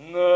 No.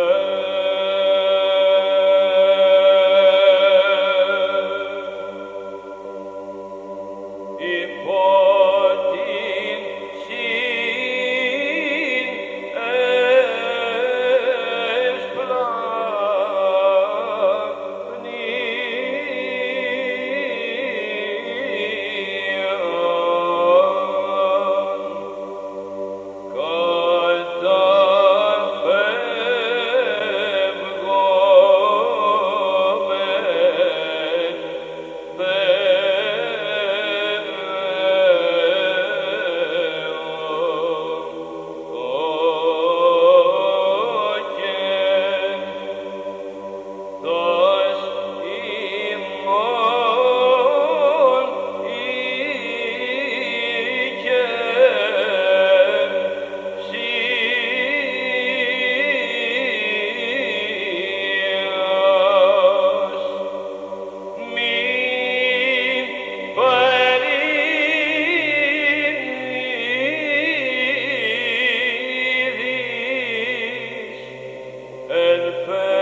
fair.